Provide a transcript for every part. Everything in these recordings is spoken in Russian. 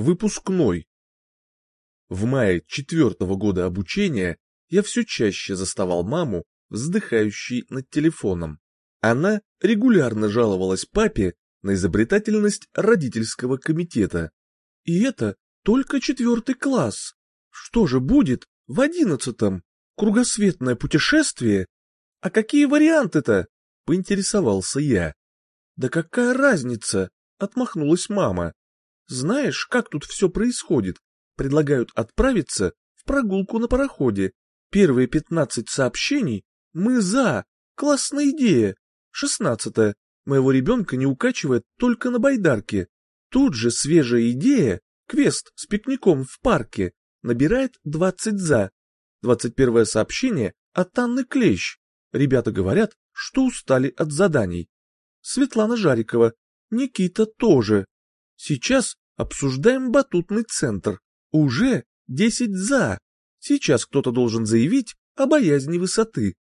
Выпускной. В мае четвертого года обучения я все чаще заставал маму, вздыхающей над телефоном. Она регулярно жаловалась папе на изобретательность родительского комитета. И это только четвертый класс. Что же будет в одиннадцатом? Кругосветное путешествие? А какие варианты-то? Поинтересовался я. Да какая разница? Отмахнулась мама. Знаешь, как тут все происходит? Предлагают отправиться в прогулку на пароходе. Первые пятнадцать сообщений «Мы за! Классная идея!» Шестнадцатое. Моего ребенка не укачивает только на байдарке. Тут же свежая идея, квест с пикником в парке, набирает двадцать за. Двадцать первое сообщение от Анны Клещ. Ребята говорят, что устали от заданий. Светлана Жарикова. Никита тоже. Сейчас обсуждаем батутный центр. Уже десять за. Сейчас кто-то должен заявить о боязни высоты.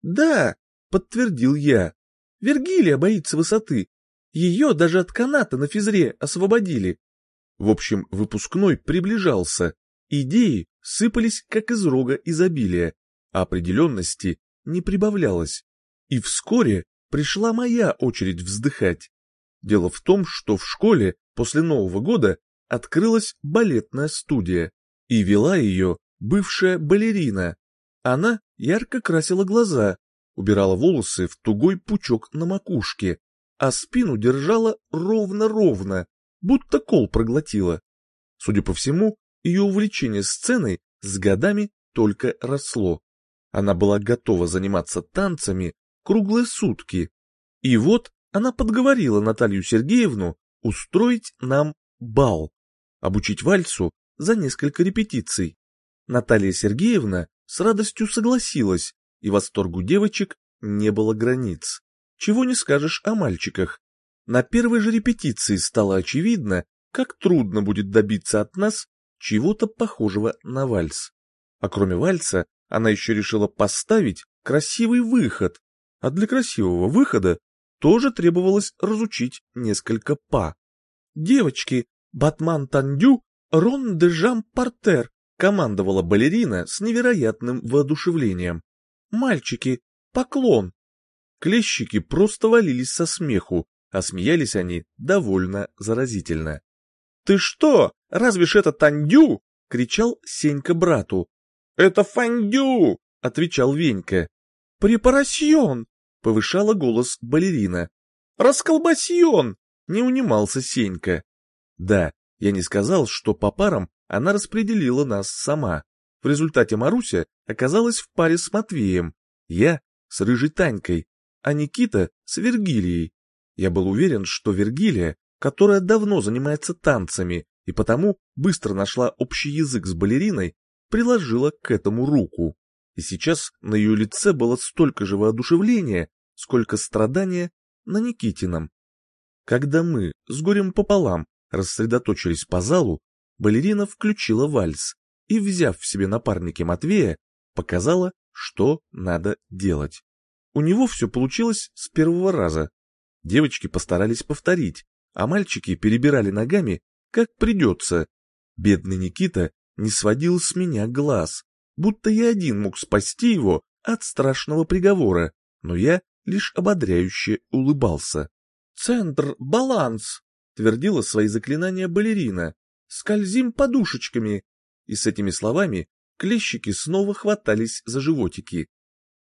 Да, подтвердил я. Вергилия боится высоты. Ее даже от каната на физре освободили. В общем, выпускной приближался. Идеи сыпались как из рога изобилия, а определенности не прибавлялось. И вскоре пришла моя очередь вздыхать. Дело в том, что в школе после Нового года открылась балетная студия, и вела ее бывшая балерина. Она ярко красила глаза, убирала волосы в тугой пучок на макушке, а спину держала ровно-ровно, будто кол проглотила. Судя по всему, ее увлечение сценой с годами только росло. Она была готова заниматься танцами круглые сутки. И вот она подговорила Наталью Сергеевну устроить нам бал, обучить вальсу за несколько репетиций. Наталья Сергеевна с радостью согласилась, и восторгу девочек не было границ. Чего не скажешь о мальчиках. На первой же репетиции стало очевидно, как трудно будет добиться от нас чего-то похожего на вальс. А кроме вальса, она еще решила поставить красивый выход, а для красивого выхода тоже требовалось разучить несколько па. «Девочки, Батман Тандю, Рон де Жам Партер», командовала балерина с невероятным воодушевлением. «Мальчики, поклон!» Клещики просто валились со смеху, а смеялись они довольно заразительно. «Ты что, разве ж это Тандю?» — кричал Сенька брату. «Это Фандю!» — отвечал Венька. «Препарасьон!» — повышала голос балерина. «Расколбасьон!» — не унимался Сенька. Да, я не сказал, что по парам она распределила нас сама. В результате Маруся оказалась в паре с Матвеем, я с Рыжей Танькой, а Никита с Вергилией. Я был уверен, что Вергилия, которая давно занимается танцами и потому быстро нашла общий язык с балериной, приложила к этому руку и сейчас на ее лице было столько же воодушевления, сколько страдания на Никитином. Когда мы с горем пополам рассредоточились по залу, балерина включила вальс и, взяв в себе напарники Матвея, показала, что надо делать. У него все получилось с первого раза. Девочки постарались повторить, а мальчики перебирали ногами, как придется. Бедный Никита не сводил с меня глаз, будто я один мог спасти его от страшного приговора, но я лишь ободряюще улыбался. «Центр, баланс!» — твердила свои заклинания балерина. «Скользим подушечками!» И с этими словами клещики снова хватались за животики.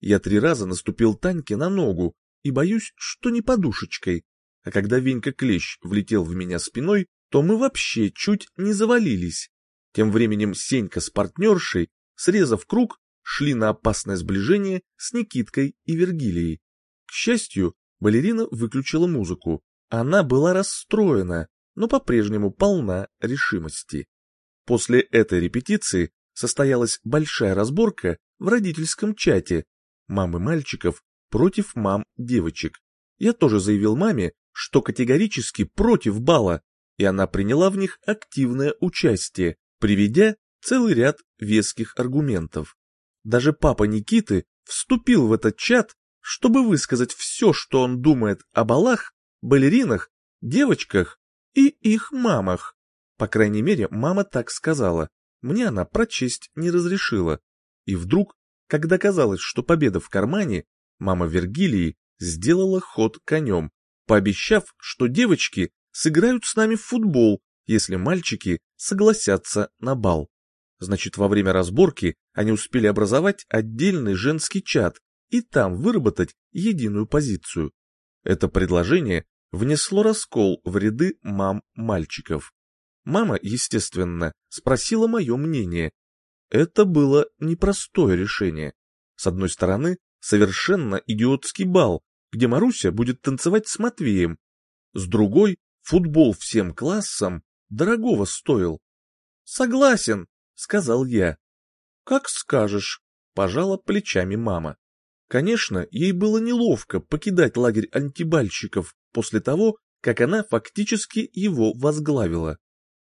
Я три раза наступил Таньке на ногу и боюсь, что не подушечкой. А когда Венька Клещ влетел в меня спиной, то мы вообще чуть не завалились. Тем временем Сенька с партнершей срезав круг, шли на опасное сближение с Никиткой и Вергилией. К счастью, балерина выключила музыку. Она была расстроена, но по-прежнему полна решимости. После этой репетиции состоялась большая разборка в родительском чате мамы мальчиков против мам девочек. Я тоже заявил маме, что категорически против бала, и она приняла в них активное участие, приведя целый ряд веских аргументов. Даже папа Никиты вступил в этот чат, чтобы высказать все, что он думает о балах, балеринах, девочках и их мамах. По крайней мере, мама так сказала. Мне она прочесть не разрешила. И вдруг, когда казалось, что победа в кармане, мама Вергилии сделала ход конем, пообещав, что девочки сыграют с нами в футбол, если мальчики согласятся на бал. Значит, во время разборки они успели образовать отдельный женский чат и там выработать единую позицию. Это предложение внесло раскол в ряды мам мальчиков. Мама, естественно, спросила мое мнение. Это было непростое решение. С одной стороны, совершенно идиотский бал, где Маруся будет танцевать с Матвеем. С другой, футбол всем классам дорогого стоил. «Согласен», — сказал я. «Как скажешь», — пожала плечами мама. Конечно, ей было неловко покидать лагерь антибальщиков после того, как она фактически его возглавила.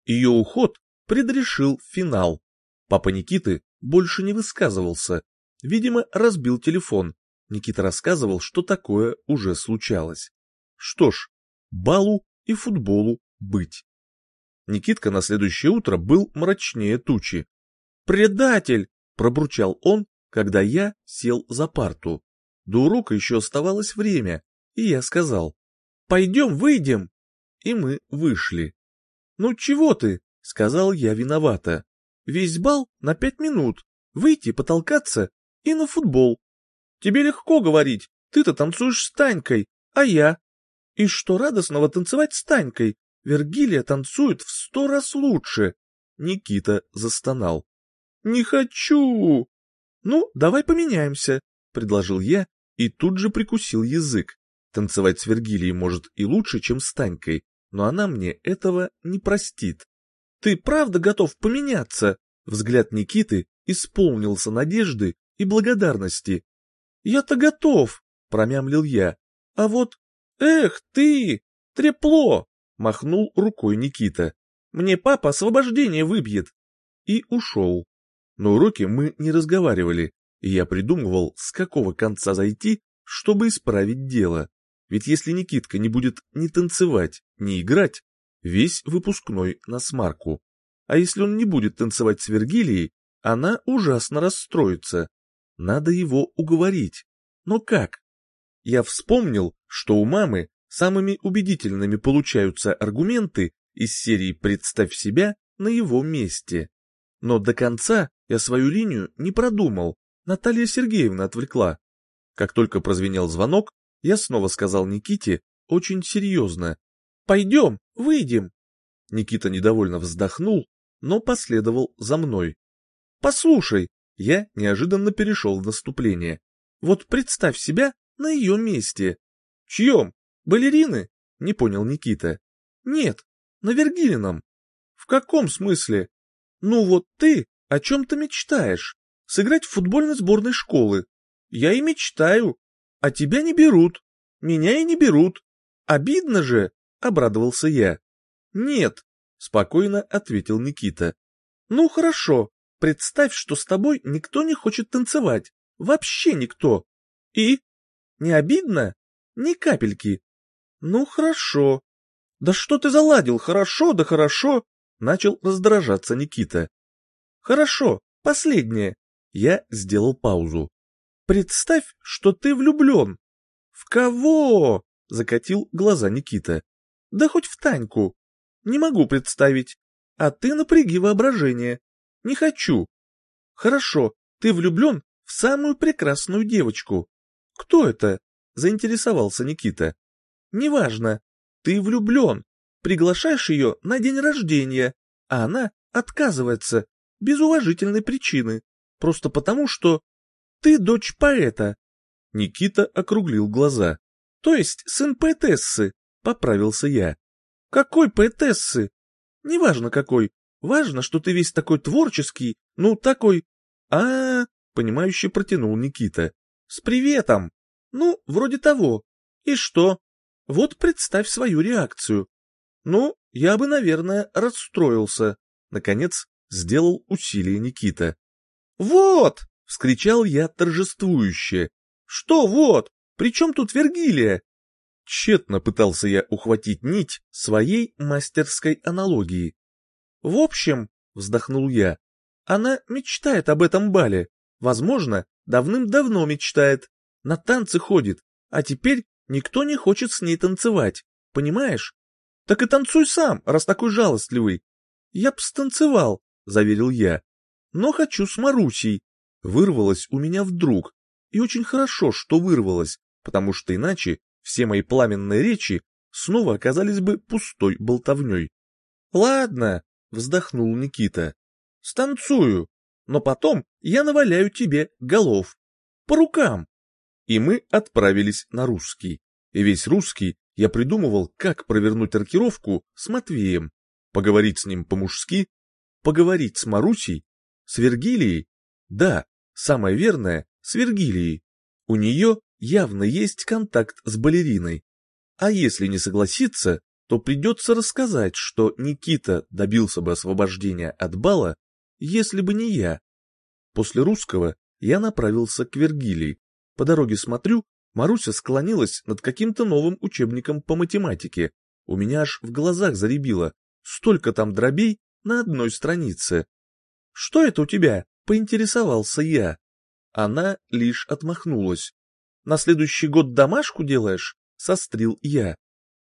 Ее уход предрешил финал. Папа Никиты больше не высказывался. Видимо, разбил телефон. Никита рассказывал, что такое уже случалось. Что ж, балу и футболу быть. Никитка на следующее утро был мрачнее тучи. «Предатель!» – пробурчал он, когда я сел за парту. До урока еще оставалось время, и я сказал, «Пойдем, выйдем!» И мы вышли. «Ну чего ты?» — сказал я виновато. «Весь бал на пять минут. Выйти, потолкаться и на футбол. Тебе легко говорить, ты-то танцуешь с Танькой, а я. И что радостного танцевать с Танькой? Вергилия танцует в сто раз лучше!» Никита застонал. «Не хочу!» «Ну, давай поменяемся», — предложил я и тут же прикусил язык. Танцевать с Вергилией может и лучше, чем с Танькой, но она мне этого не простит. «Ты правда готов поменяться?» Взгляд Никиты исполнился надежды и благодарности. «Я-то готов», — промямлил я. «А вот... Эх ты! Трепло!» — махнул рукой Никита. «Мне папа освобождение выбьет!» И ушел. На уроке мы не разговаривали, и я придумывал, с какого конца зайти, чтобы исправить дело. Ведь если Никитка не будет ни танцевать, ни играть, весь выпускной на смарку. А если он не будет танцевать с Вергилией, она ужасно расстроится. Надо его уговорить. Но как? Я вспомнил, что у мамы самыми убедительными получаются аргументы из серии «Представь себя на его месте». Но до конца я свою линию не продумал, Наталья Сергеевна отвлекла. Как только прозвенел звонок, я снова сказал Никите очень серьезно. «Пойдем, выйдем!» Никита недовольно вздохнул, но последовал за мной. «Послушай!» Я неожиданно перешел в наступление. «Вот представь себя на ее месте!» «Чьем? Балерины?» — не понял Никита. «Нет, на Вергилином». «В каком смысле?» «Ну вот ты о чем-то мечтаешь. Сыграть в футбольной сборной школы. Я и мечтаю. А тебя не берут. Меня и не берут. Обидно же, обрадовался я. Нет, спокойно ответил Никита. Ну хорошо, представь, что с тобой никто не хочет танцевать. Вообще никто. И? Не обидно? Ни капельки. Ну хорошо. Да что ты заладил, хорошо, да хорошо, начал раздражаться Никита. Хорошо, последнее. Я сделал паузу. Представь, что ты влюблен. В кого? Закатил глаза Никита. Да хоть в Таньку. Не могу представить. А ты напряги воображение. Не хочу. Хорошо, ты влюблен в самую прекрасную девочку. Кто это? Заинтересовался Никита. Неважно. Ты влюблен. Приглашаешь ее на день рождения, а она отказывается без уважительной причины, просто потому что ты дочь поэта. Никита округлил глаза. То есть сын поэтессы, поправился я. Какой поэтессы? Неважно какой, важно, что ты весь такой творческий, ну такой... а, -а, понимающе протянул Никита. С приветом. Ну, вроде того. И что? Вот представь свою реакцию. Ну, я бы, наверное, расстроился. Наконец, сделал усилие Никита. «Вот!» — вскричал я торжествующе. «Что вот? При чем тут Вергилия?» Тщетно пытался я ухватить нить своей мастерской аналогии. В общем, вздохнул я, она мечтает об этом бале. Возможно, давным-давно мечтает. На танцы ходит, а теперь никто не хочет с ней танцевать. Понимаешь? Так и танцуй сам, раз такой жалостливый. Я б станцевал, заверил я. Но хочу с Марусей. Вырвалось у меня вдруг. И очень хорошо, что вырвалось, потому что иначе все мои пламенные речи снова оказались бы пустой болтовней. «Ладно», — вздохнул Никита, — «станцую, но потом я наваляю тебе голов. По рукам». И мы отправились на русский. И весь русский я придумывал, как провернуть аркировку с Матвеем, поговорить с ним по-мужски, поговорить с Марусей, с Вергилией. Да, самое верное, с Вергилией. У нее явно есть контакт с балериной. А если не согласиться, то придется рассказать, что Никита добился бы освобождения от бала, если бы не я. После русского я направился к Вергилии. По дороге смотрю, Маруся склонилась над каким-то новым учебником по математике. У меня аж в глазах заребило. Столько там дробей на одной странице. «Что это у тебя?» — поинтересовался я. Она лишь отмахнулась. «На следующий год домашку делаешь?» — сострил я.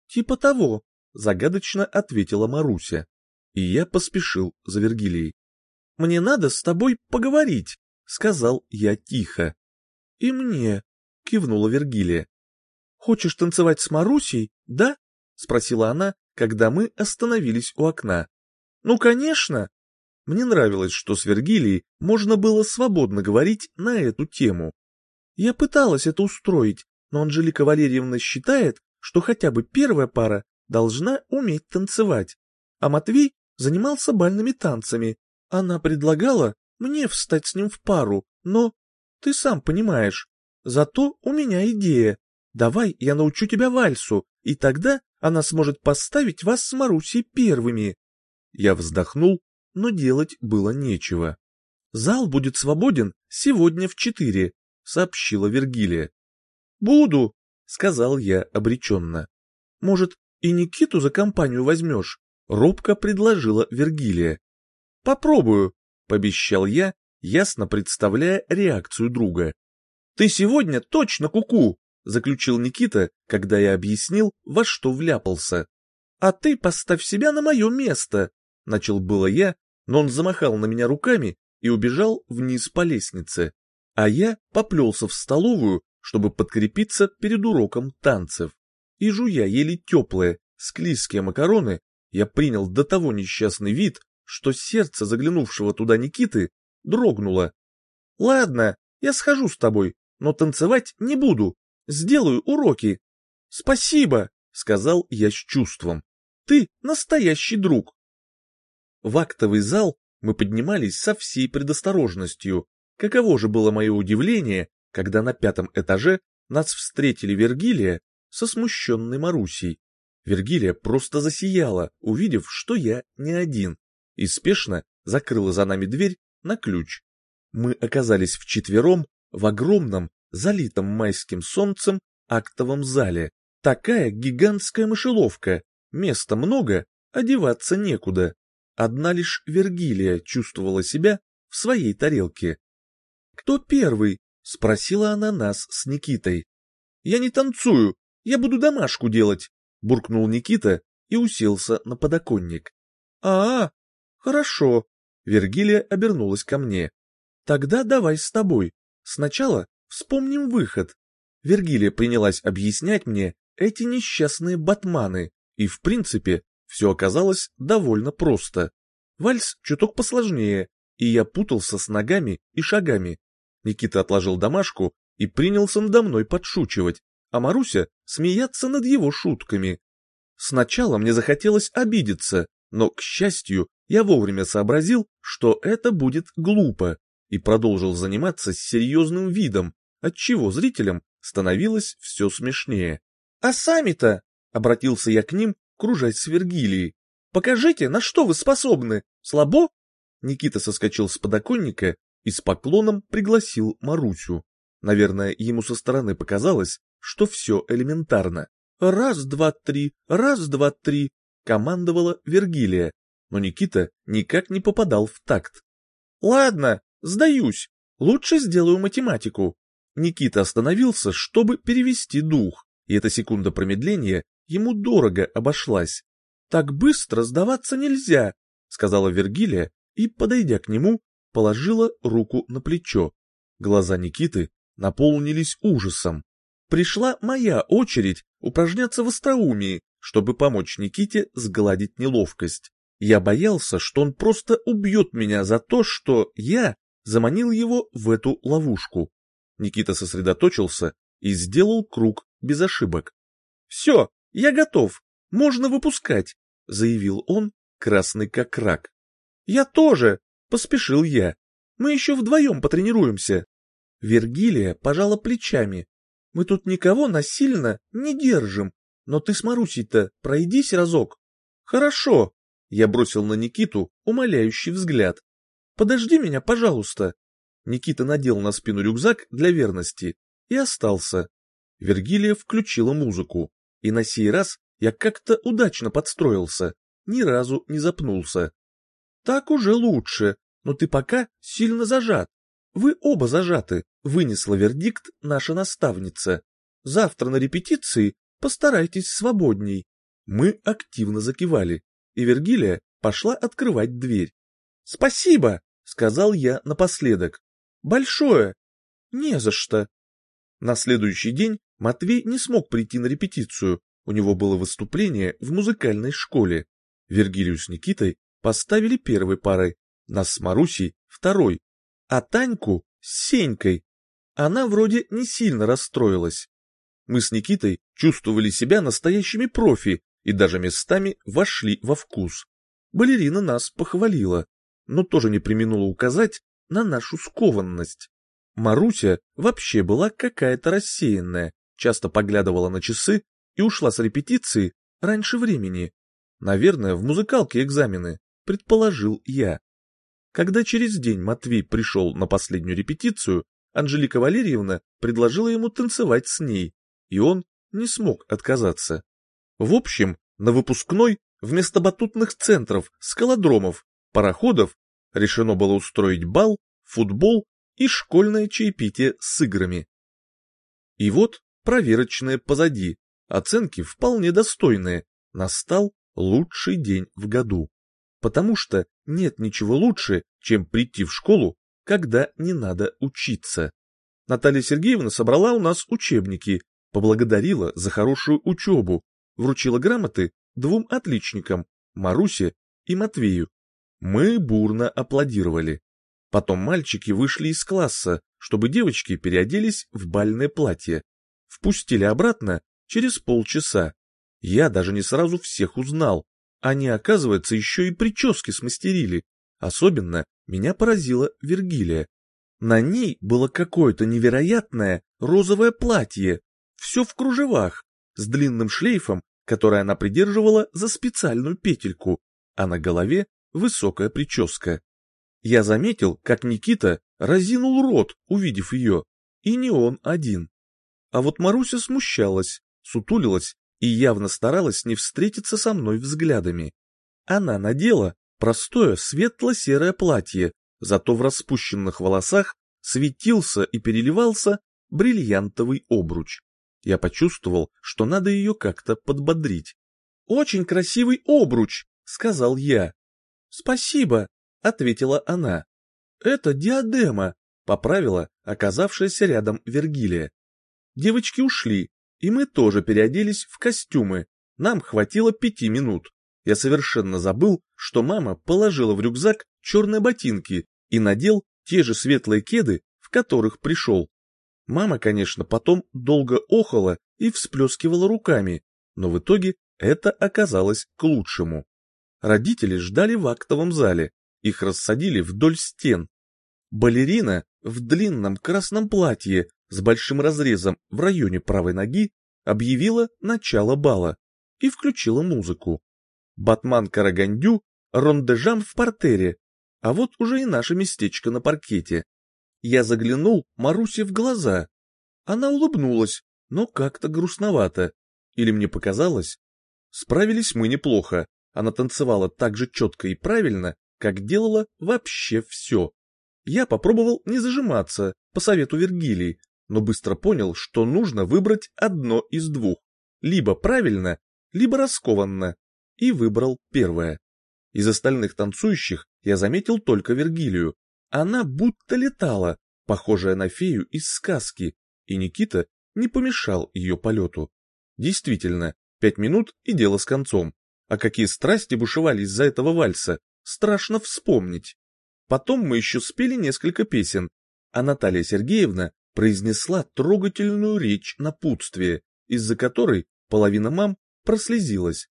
«Типа того», — загадочно ответила Маруся. И я поспешил за Вергилией. «Мне надо с тобой поговорить», — сказал я тихо. «И мне», — кивнула Вергилия. «Хочешь танцевать с Марусей, да?» — спросила она, когда мы остановились у окна. «Ну, конечно!» Мне нравилось, что с Вергилией можно было свободно говорить на эту тему. Я пыталась это устроить, но Анжелика Валерьевна считает, что хотя бы первая пара должна уметь танцевать. А Матвей занимался бальными танцами. Она предлагала мне встать с ним в пару, но ты сам понимаешь. Зато у меня идея. Давай я научу тебя вальсу, и тогда она сможет поставить вас с Марусей первыми. Я вздохнул, но делать было нечего. Зал будет свободен сегодня в четыре, сообщила Вергилия. Буду, сказал я обреченно. Может, и Никиту за компанию возьмешь? Робко предложила Вергилия. Попробую, пообещал я, ясно представляя реакцию друга. Ты сегодня точно куку, -ку, заключил Никита, когда я объяснил, во что вляпался. А ты поставь себя на мое место, начал было я, но он замахал на меня руками и убежал вниз по лестнице. А я поплелся в столовую, чтобы подкрепиться перед уроком танцев. И жуя еле теплые, склизкие макароны, я принял до того несчастный вид, что сердце заглянувшего туда Никиты дрогнуло. «Ладно, я схожу с тобой, но танцевать не буду, сделаю уроки». «Спасибо», — сказал я с чувством. «Ты настоящий друг». В актовый зал мы поднимались со всей предосторожностью. Каково же было мое удивление, когда на пятом этаже нас встретили Вергилия со смущенной Марусей. Вергилия просто засияла, увидев, что я не один, и спешно закрыла за нами дверь на ключ. Мы оказались вчетвером в огромном, залитом майским солнцем актовом зале. Такая гигантская мышеловка, места много, одеваться некуда. Одна лишь Вергилия чувствовала себя в своей тарелке. «Кто первый?» — спросила она нас с Никитой. «Я не танцую, я буду домашку делать», — буркнул Никита и уселся на подоконник. «А, -а хорошо», — Вергилия обернулась ко мне. «Тогда давай с тобой. Сначала вспомним выход». Вергилия принялась объяснять мне эти несчастные батманы, и, в принципе, все оказалось довольно просто. Вальс чуток посложнее, и я путался с ногами и шагами. Никита отложил домашку и принялся надо мной подшучивать, а Маруся смеяться над его шутками. Сначала мне захотелось обидеться, но, к счастью, я вовремя сообразил, что это будет глупо, и продолжил заниматься с серьезным видом, отчего зрителям становилось все смешнее. «А сами-то?» — обратился я к ним, кружась с Вергилией. «Покажите, на что вы способны? Слабо?» Никита соскочил с подоконника и с поклоном пригласил Марусю. Наверное, ему со стороны показалось, что все элементарно. «Раз, два, три, раз, два, три», — командовала Вергилия. но Никита никак не попадал в такт. «Ладно, сдаюсь, лучше сделаю математику». Никита остановился, чтобы перевести дух, и эта секунда промедления ему дорого обошлась. «Так быстро сдаваться нельзя», — сказала Вергилия и, подойдя к нему, положила руку на плечо. Глаза Никиты наполнились ужасом. Пришла моя очередь упражняться в остроумии, чтобы помочь Никите сгладить неловкость. Я боялся, что он просто убьет меня за то, что я заманил его в эту ловушку. Никита сосредоточился и сделал круг без ошибок. «Все, я готов, можно выпускать», — заявил он, красный как рак. «Я тоже», — поспешил я. «Мы еще вдвоем потренируемся». Вергилия пожала плечами. «Мы тут никого насильно не держим, но ты с Марусей-то пройдись разок». «Хорошо», — я бросил на Никиту умоляющий взгляд. «Подожди меня, пожалуйста». Никита надел на спину рюкзак для верности и остался. Вергилия включила музыку, и на сей раз я как-то удачно подстроился, ни разу не запнулся. Так уже лучше, но ты пока сильно зажат. Вы оба зажаты, вынесла вердикт наша наставница. Завтра на репетиции постарайтесь свободней. Мы активно закивали, и Вергилия пошла открывать дверь. Спасибо, сказал я напоследок. Большое. Не за что. На следующий день Матвей не смог прийти на репетицию, у него было выступление в музыкальной школе. Вергилию с Никитой поставили первой парой, нас с Марусей второй, а Таньку с Сенькой. Она вроде не сильно расстроилась. Мы с Никитой чувствовали себя настоящими профи и даже местами вошли во вкус. Балерина нас похвалила, но тоже не применула указать на нашу скованность. Маруся вообще была какая-то рассеянная, часто поглядывала на часы и ушла с репетиции раньше времени. Наверное, в музыкалке экзамены, предположил я. Когда через день Матвей пришел на последнюю репетицию, Анжелика Валерьевна предложила ему танцевать с ней, и он не смог отказаться. В общем, на выпускной вместо батутных центров, скалодромов, пароходов решено было устроить бал, футбол и школьное чаепитие с играми. И вот проверочное позади, оценки вполне достойные, настал лучший день в году. Потому что нет ничего лучше, чем прийти в школу, когда не надо учиться. Наталья Сергеевна собрала у нас учебники, поблагодарила за хорошую учебу, вручила грамоты двум отличникам, Марусе и Матвею. Мы бурно аплодировали. Потом мальчики вышли из класса, чтобы девочки переоделись в бальное платье. Впустили обратно через полчаса. Я даже не сразу всех узнал. Они, оказывается, еще и прически смастерили. Особенно меня поразила Вергилия. На ней было какое-то невероятное розовое платье, все в кружевах, с длинным шлейфом, который она придерживала за специальную петельку, а на голове высокая прическа. Я заметил, как Никита разинул рот, увидев ее, и не он один. А вот Маруся смущалась, сутулилась и явно старалась не встретиться со мной взглядами. Она надела простое светло-серое платье, зато в распущенных волосах светился и переливался бриллиантовый обруч. Я почувствовал, что надо ее как-то подбодрить. «Очень красивый обруч», — сказал я. «Спасибо», — ответила она. «Это диадема», — поправила оказавшаяся рядом Вергилия. Девочки ушли, и мы тоже переоделись в костюмы. Нам хватило пяти минут. Я совершенно забыл, что мама положила в рюкзак черные ботинки и надел те же светлые кеды, в которых пришел. Мама, конечно, потом долго охала и всплескивала руками, но в итоге это оказалось к лучшему. Родители ждали в актовом зале, их рассадили вдоль стен. Балерина в длинном красном платье с большим разрезом в районе правой ноги объявила начало бала и включила музыку. Батман Карагандю, рондежам в портере, а вот уже и наше местечко на паркете. Я заглянул Марусе в глаза. Она улыбнулась, но как-то грустновато. Или мне показалось? Справились мы неплохо. она танцевала так же четко и правильно, как делала вообще все. Я попробовал не зажиматься, по совету Вергилии, но быстро понял, что нужно выбрать одно из двух. Либо правильно, либо раскованно. И выбрал первое. Из остальных танцующих я заметил только Вергилию. Она будто летала, похожая на фею из сказки, и Никита не помешал ее полету. Действительно, пять минут и дело с концом. А какие страсти бушевали из-за этого вальса, страшно вспомнить. Потом мы еще спели несколько песен, а Наталья Сергеевна произнесла трогательную речь напутствия, из-за которой половина мам прослезилась.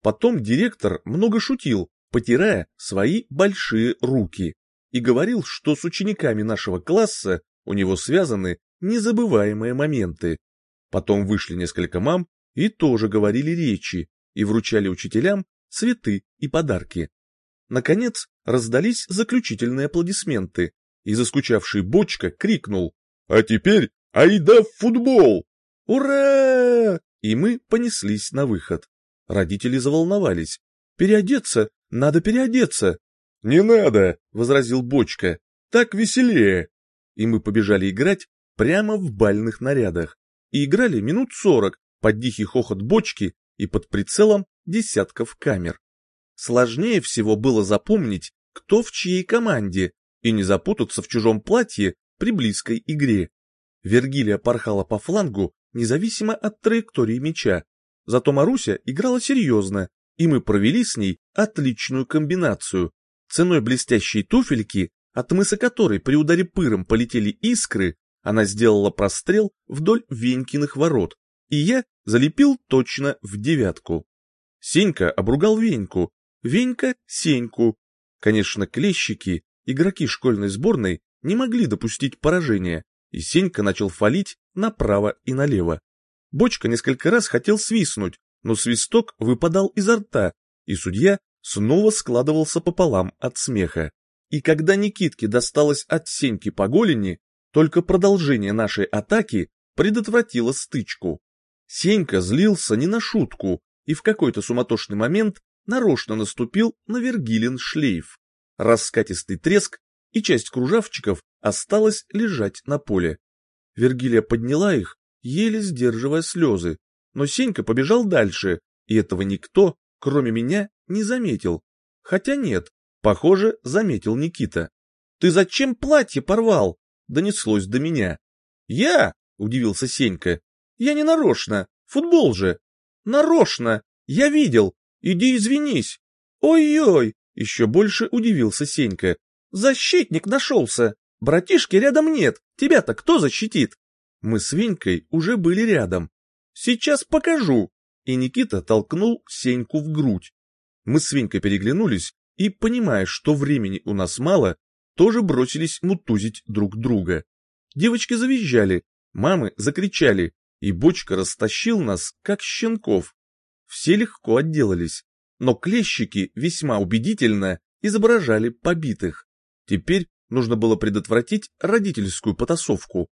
Потом директор много шутил, потирая свои большие руки, и говорил, что с учениками нашего класса у него связаны незабываемые моменты. Потом вышли несколько мам и тоже говорили речи и вручали учителям цветы и подарки. Наконец раздались заключительные аплодисменты, и заскучавший бочка крикнул «А теперь айда в футбол!» «Ура!» И мы понеслись на выход. Родители заволновались. «Переодеться? Надо переодеться!» «Не надо!» — возразил бочка. «Так веселее!» И мы побежали играть прямо в бальных нарядах. И играли минут сорок под дикий хохот бочки и под прицелом десятков камер. Сложнее всего было запомнить, кто в чьей команде, и не запутаться в чужом платье при близкой игре. Вергилия порхала по флангу, независимо от траектории мяча. Зато Маруся играла серьезно, и мы провели с ней отличную комбинацию. Ценой блестящей туфельки, от мыса которой при ударе пыром полетели искры, она сделала прострел вдоль Венькиных ворот, и я залепил точно в девятку. Сенька обругал Веньку, Венька — Сеньку. Конечно, клещики, игроки школьной сборной, не могли допустить поражения, и Сенька начал фалить направо и налево. Бочка несколько раз хотел свистнуть, но свисток выпадал изо рта, и судья снова складывался пополам от смеха. И когда Никитке досталось от Сеньки по голени, только продолжение нашей атаки предотвратило стычку. Сенька злился не на шутку и в какой-то суматошный момент нарочно наступил на Вергилин шлейф. Раскатистый треск, и часть кружавчиков осталась лежать на поле. Вергилия подняла их, еле сдерживая слезы, но Сенька побежал дальше, и этого никто, кроме меня, не заметил. Хотя нет, похоже, заметил Никита. «Ты зачем платье порвал?» — донеслось до меня. «Я?» — удивился Сенька. «Я не нарочно, футбол же». «Нарочно! Я видел, Иди извинись. Ой-ой, еще больше удивился Сенька. Защитник нашелся. Братишки рядом нет. Тебя-то кто защитит? Мы с Венькой уже были рядом. Сейчас покажу. И Никита толкнул Сеньку в грудь. Мы с Венькой переглянулись и, понимая, что времени у нас мало, тоже бросились мутузить друг друга. Девочки завизжали, мамы закричали, и бочка растащил нас, как щенков все легко отделались, но клещики весьма убедительно изображали побитых. Теперь нужно было предотвратить родительскую потасовку.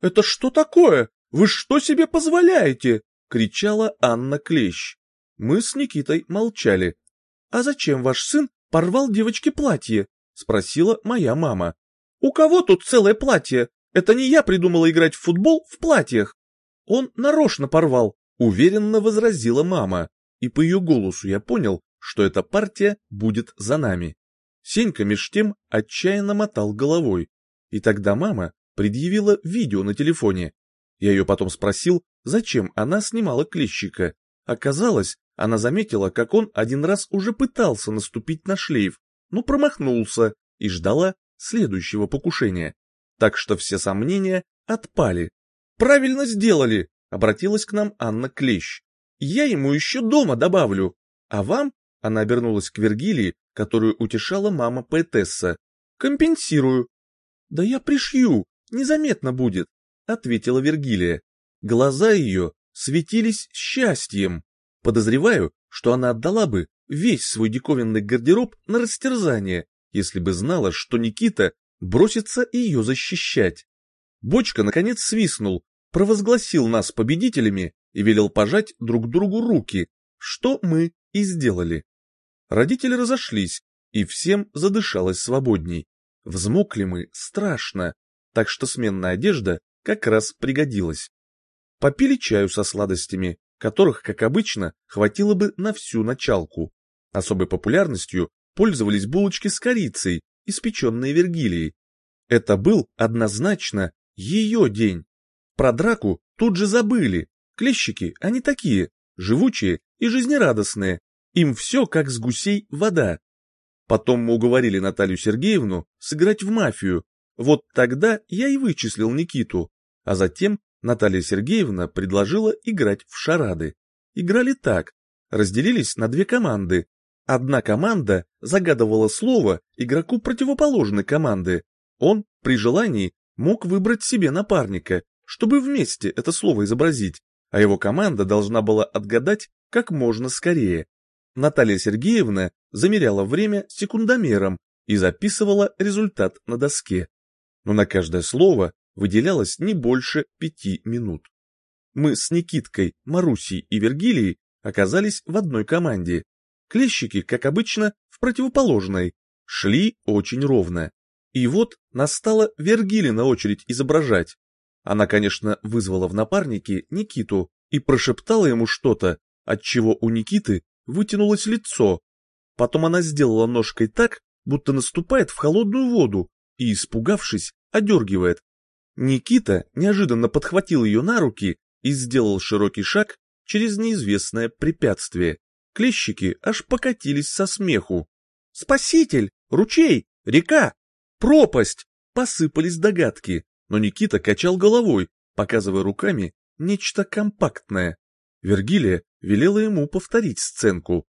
«Это что такое? Вы что себе позволяете?» — кричала Анна Клещ. Мы с Никитой молчали. «А зачем ваш сын порвал девочке платье?» — спросила моя мама. «У кого тут целое платье? Это не я придумала играть в футбол в платьях. Он нарочно порвал, Уверенно возразила мама, и по ее голосу я понял, что эта партия будет за нами. Сенька меж тем отчаянно мотал головой, и тогда мама предъявила видео на телефоне. Я ее потом спросил, зачем она снимала клещика. Оказалось, она заметила, как он один раз уже пытался наступить на шлейф, но промахнулся и ждала следующего покушения. Так что все сомнения отпали. «Правильно сделали!» Обратилась к нам Анна Клещ. «Я ему еще дома добавлю. А вам?» Она обернулась к Вергилии, которую утешала мама поэтесса. «Компенсирую». «Да я пришью, незаметно будет», — ответила Вергилия. Глаза ее светились счастьем. Подозреваю, что она отдала бы весь свой диковинный гардероб на растерзание, если бы знала, что Никита бросится ее защищать. Бочка, наконец, свистнул, провозгласил нас победителями и велел пожать друг другу руки, что мы и сделали. Родители разошлись, и всем задышалось свободней. Взмокли мы страшно, так что сменная одежда как раз пригодилась. Попили чаю со сладостями, которых, как обычно, хватило бы на всю началку. Особой популярностью пользовались булочки с корицей, испеченные Вергилией. Это был однозначно ее день. Про драку тут же забыли. Клещики, они такие, живучие и жизнерадостные. Им все как с гусей вода. Потом мы уговорили Наталью Сергеевну сыграть в мафию. Вот тогда я и вычислил Никиту. А затем Наталья Сергеевна предложила играть в шарады. Играли так. Разделились на две команды. Одна команда загадывала слово игроку противоположной команды. Он, при желании, мог выбрать себе напарника, чтобы вместе это слово изобразить, а его команда должна была отгадать как можно скорее. Наталья Сергеевна замеряла время секундомером и записывала результат на доске. Но на каждое слово выделялось не больше пяти минут. Мы с Никиткой, Марусей и Вергилией оказались в одной команде. Клещики, как обычно, в противоположной, шли очень ровно. И вот настала Вергилина очередь изображать. Она, конечно, вызвала в напарники Никиту и прошептала ему что-то, отчего у Никиты вытянулось лицо. Потом она сделала ножкой так, будто наступает в холодную воду и, испугавшись, одергивает. Никита неожиданно подхватил ее на руки и сделал широкий шаг через неизвестное препятствие. Клещики аж покатились со смеху. «Спаситель! Ручей! Река! Пропасть!» Посыпались догадки, но Никита качал головой, показывая руками нечто компактное. Вергилия велела ему повторить сценку.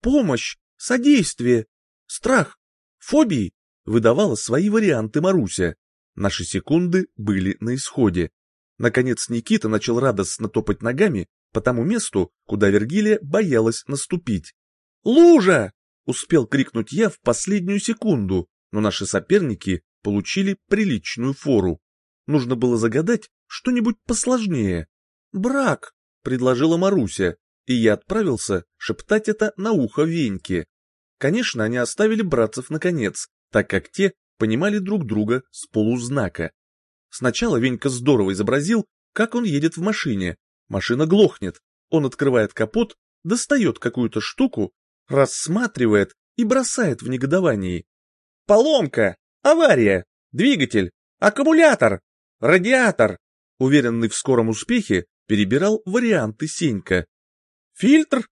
«Помощь! Содействие! Страх! Фобии!» выдавала свои варианты Маруся. Наши секунды были на исходе. Наконец Никита начал радостно топать ногами по тому месту, куда Вергилия боялась наступить. «Лужа!» — успел крикнуть я в последнюю секунду, но наши соперники получили приличную фору. Нужно было загадать что-нибудь посложнее. «Брак!» — предложила Маруся, и я отправился шептать это на ухо Веньке. Конечно, они оставили братцев наконец, так как те понимали друг друга с полузнака. Сначала Венька здорово изобразил, как он едет в машине. Машина глохнет, он открывает капот, достает какую-то штуку, рассматривает и бросает в негодовании. «Поломка! Авария! Двигатель! Аккумулятор! Радиатор!» Уверенный в скором успехе, перебирал варианты Сенька. «Фильтр?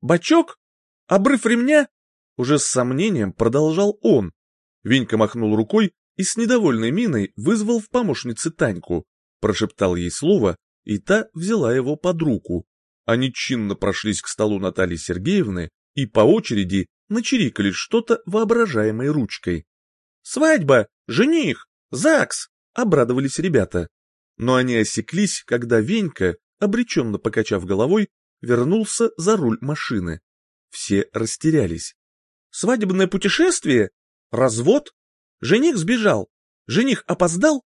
Бачок? Обрыв ремня?» Уже с сомнением продолжал он, Венька махнул рукой и с недовольной миной вызвал в помощнице Таньку, прошептал ей слово, и та взяла его под руку. Они чинно прошлись к столу Натальи Сергеевны и по очереди начирикали что-то воображаемой ручкой. «Свадьба! Жених! ЗАГС!» — обрадовались ребята. Но они осеклись, когда Венька, обреченно покачав головой, вернулся за руль машины. Все растерялись. «Свадебное путешествие? Развод? Жених сбежал? Жених опоздал?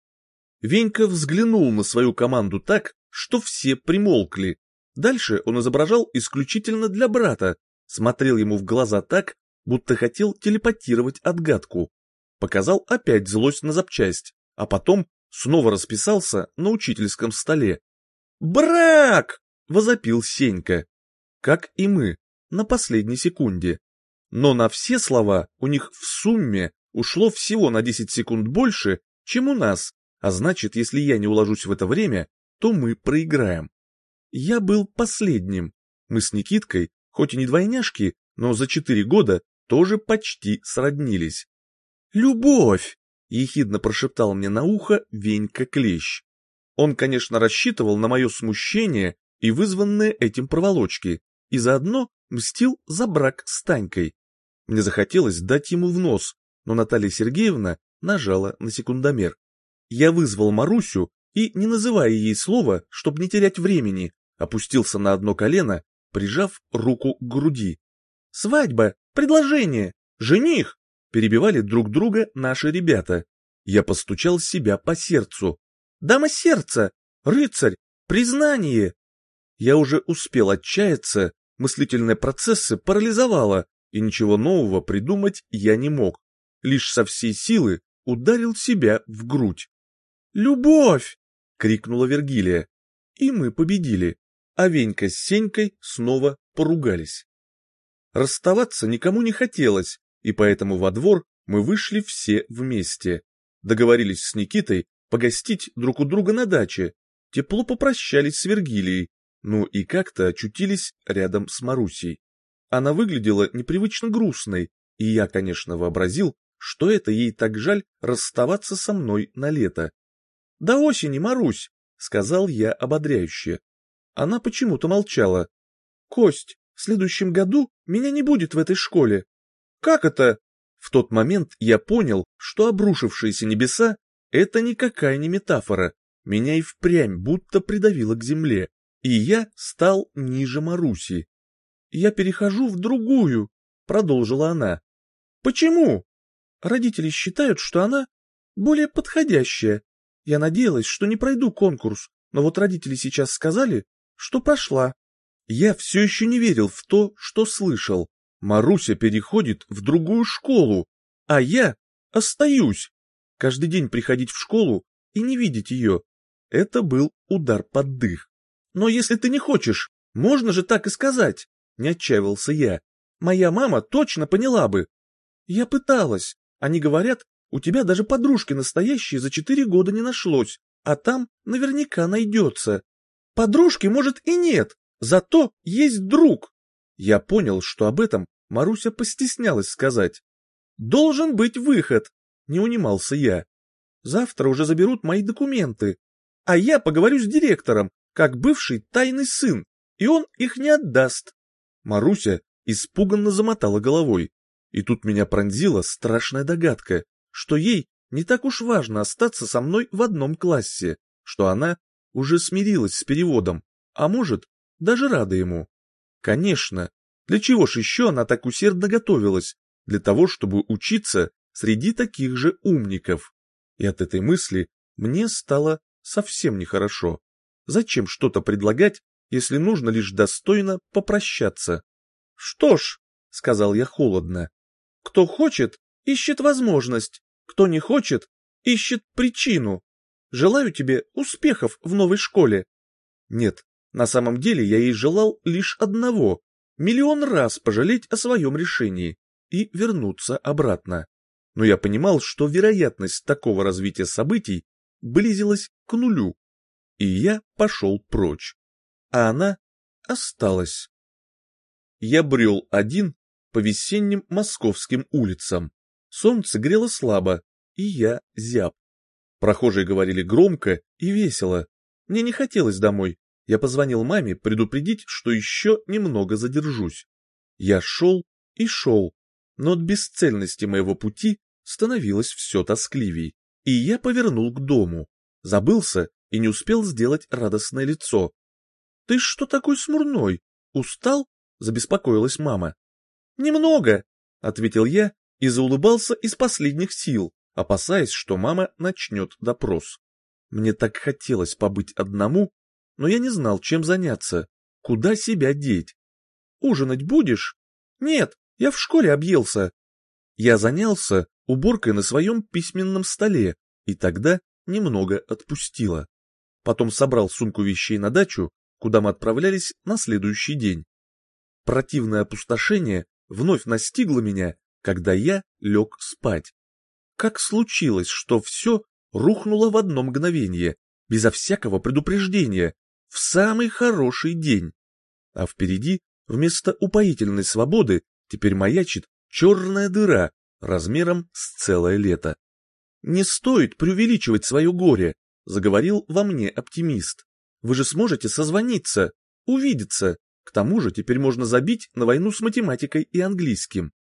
Венька взглянул на свою команду так, что все примолкли. Дальше он изображал исключительно для брата, смотрел ему в глаза так, будто хотел телепатировать отгадку. Показал опять злость на запчасть, а потом снова расписался на учительском столе. «Брак!» — возопил Сенька. Как и мы, на последней секунде но на все слова у них в сумме ушло всего на 10 секунд больше, чем у нас, а значит, если я не уложусь в это время, то мы проиграем. Я был последним. Мы с Никиткой, хоть и не двойняшки, но за четыре года тоже почти сроднились. «Любовь!» — ехидно прошептал мне на ухо Венька Клещ. Он, конечно, рассчитывал на мое смущение и вызванные этим проволочки, и заодно мстил за брак с Танькой. Мне захотелось дать ему в нос, но Наталья Сергеевна нажала на секундомер. Я вызвал Марусю и, не называя ей слова, чтобы не терять времени, опустился на одно колено, прижав руку к груди. «Свадьба! Предложение! Жених!» перебивали друг друга наши ребята. Я постучал себя по сердцу. «Дама сердца! Рыцарь! Признание!» Я уже успел отчаяться, мыслительные процессы парализовало, и ничего нового придумать я не мог. Лишь со всей силы ударил себя в грудь. «Любовь!» — крикнула Вергилия. И мы победили, а Венька с Сенькой снова поругались. Расставаться никому не хотелось, и поэтому во двор мы вышли все вместе. Договорились с Никитой погостить друг у друга на даче, тепло попрощались с Вергилией, ну и как-то очутились рядом с Марусей. Она выглядела непривычно грустной, и я, конечно, вообразил, что это ей так жаль расставаться со мной на лето. — До осени, Марусь, — сказал я ободряюще. Она почему-то молчала. — Кость, в следующем году меня не будет в этой школе. — Как это? В тот момент я понял, что обрушившиеся небеса — это никакая не метафора. Меня и впрямь будто придавило к земле, и я стал ниже Маруси я перехожу в другую», — продолжила она. «Почему?» «Родители считают, что она более подходящая. Я надеялась, что не пройду конкурс, но вот родители сейчас сказали, что прошла». Я все еще не верил в то, что слышал. Маруся переходит в другую школу, а я остаюсь. Каждый день приходить в школу и не видеть ее. Это был удар под дых. Но если ты не хочешь, можно же так и сказать. Не отчаивался я. Моя мама точно поняла бы. Я пыталась. Они говорят, у тебя даже подружки настоящие за четыре года не нашлось, а там наверняка найдется. Подружки, может, и нет, зато есть друг. Я понял, что об этом Маруся постеснялась сказать. Должен быть выход, не унимался я. Завтра уже заберут мои документы, а я поговорю с директором, как бывший тайный сын, и он их не отдаст. Маруся испуганно замотала головой, и тут меня пронзила страшная догадка, что ей не так уж важно остаться со мной в одном классе, что она уже смирилась с переводом, а может, даже рада ему. Конечно, для чего ж еще она так усердно готовилась? Для того, чтобы учиться среди таких же умников. И от этой мысли мне стало совсем нехорошо. Зачем что-то предлагать если нужно лишь достойно попрощаться. — Что ж, — сказал я холодно, — кто хочет, ищет возможность, кто не хочет, ищет причину. Желаю тебе успехов в новой школе. Нет, на самом деле я ей желал лишь одного — миллион раз пожалеть о своем решении и вернуться обратно. Но я понимал, что вероятность такого развития событий близилась к нулю, и я пошел прочь а она осталась. Я брел один по весенним московским улицам. Солнце грело слабо, и я зяб. Прохожие говорили громко и весело. Мне не хотелось домой. Я позвонил маме предупредить, что еще немного задержусь. Я шел и шел, но от бесцельности моего пути становилось все тоскливей. И я повернул к дому. Забылся и не успел сделать радостное лицо. — Ты что такой смурной? Устал? — забеспокоилась мама. — Немного, — ответил я и заулыбался из последних сил, опасаясь, что мама начнет допрос. Мне так хотелось побыть одному, но я не знал, чем заняться, куда себя деть. «Ужинать будешь?» «Нет, я в школе объелся». Я занялся уборкой на своем письменном столе, и тогда немного отпустила. Потом собрал сумку вещей на дачу куда мы отправлялись на следующий день. Противное опустошение вновь настигло меня, когда я лег спать. Как случилось, что все рухнуло в одно мгновение, безо всякого предупреждения, в самый хороший день. А впереди, вместо упоительной свободы, теперь маячит черная дыра размером с целое лето. «Не стоит преувеличивать свое горе», — заговорил во мне оптимист. Вы же сможете созвониться, увидеться. К тому же теперь можно забить на войну с математикой и английским.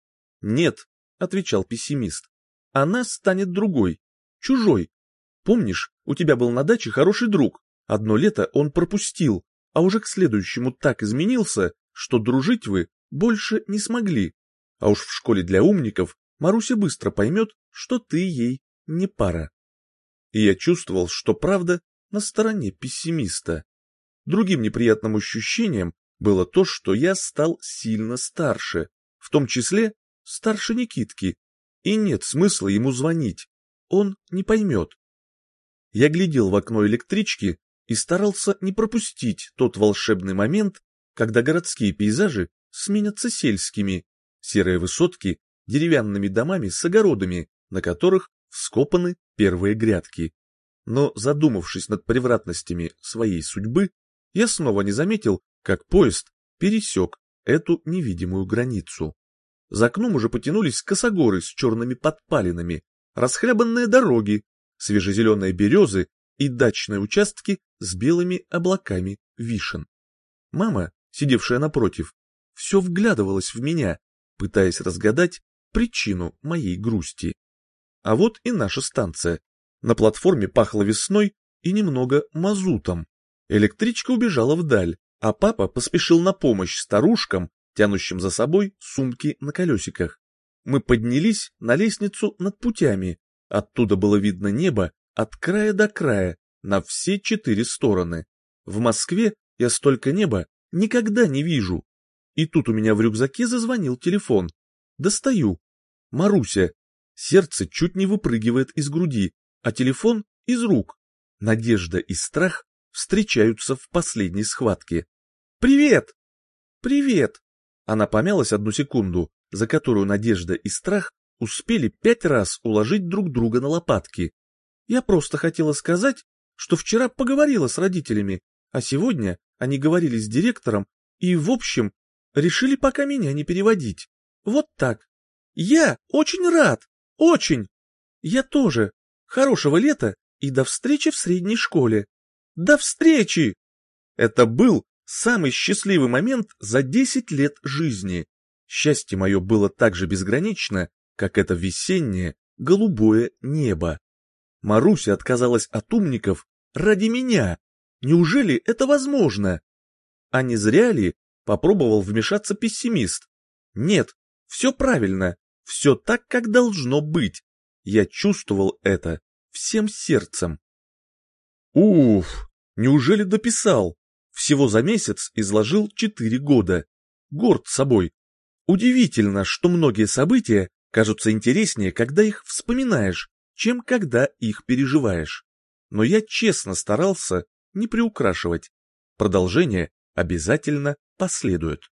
Нет, отвечал пессимист. Она станет другой, чужой. Помнишь, у тебя был на даче хороший друг. Одно лето он пропустил, а уже к следующему так изменился, что дружить вы больше не смогли. А уж в школе для умников Маруся быстро поймет, что ты ей не пара. И я чувствовал, что правда на стороне пессимиста. Другим неприятным ощущением было то, что я стал сильно старше, в том числе старше Никитки, и нет смысла ему звонить, он не поймет. Я глядел в окно электрички и старался не пропустить тот волшебный момент, когда городские пейзажи сменятся сельскими, серые высотки деревянными домами с огородами, на которых вскопаны первые грядки. Но задумавшись над превратностями своей судьбы, я снова не заметил, как поезд пересек эту невидимую границу. За окном уже потянулись косогоры с черными подпалинами, расхлябанные дороги, свежезеленые березы и дачные участки с белыми облаками вишен. Мама, сидевшая напротив, все вглядывалась в меня, пытаясь разгадать причину моей грусти. А вот и наша станция. На платформе пахло весной и немного мазутом. Электричка убежала вдаль, а папа поспешил на помощь старушкам, тянущим за собой сумки на колесиках. Мы поднялись на лестницу над путями, оттуда было видно небо от края до края, на все четыре стороны. В Москве я столько неба никогда не вижу. И тут у меня в рюкзаке зазвонил телефон. Достаю. Маруся. Сердце чуть не выпрыгивает из груди, а телефон из рук. Надежда и страх встречаются в последней схватке. «Привет!» «Привет!» Она помялась одну секунду, за которую Надежда и страх успели пять раз уложить друг друга на лопатки. Я просто хотела сказать, что вчера поговорила с родителями, а сегодня они говорили с директором и, в общем, решили пока меня не переводить. Вот так. Я очень рад, очень. Я тоже. Хорошего лета и до встречи в средней школе. До встречи! Это был самый счастливый момент за десять лет жизни. Счастье мое было так же безгранично, как это весеннее голубое небо. Маруся отказалась от умников ради меня. Неужели это возможно? А не зря ли попробовал вмешаться пессимист? Нет, все правильно, все так, как должно быть. Я чувствовал это всем сердцем. Уф, неужели дописал? Всего за месяц изложил четыре года. Горд собой. Удивительно, что многие события кажутся интереснее, когда их вспоминаешь, чем когда их переживаешь. Но я честно старался не приукрашивать. Продолжение обязательно последует.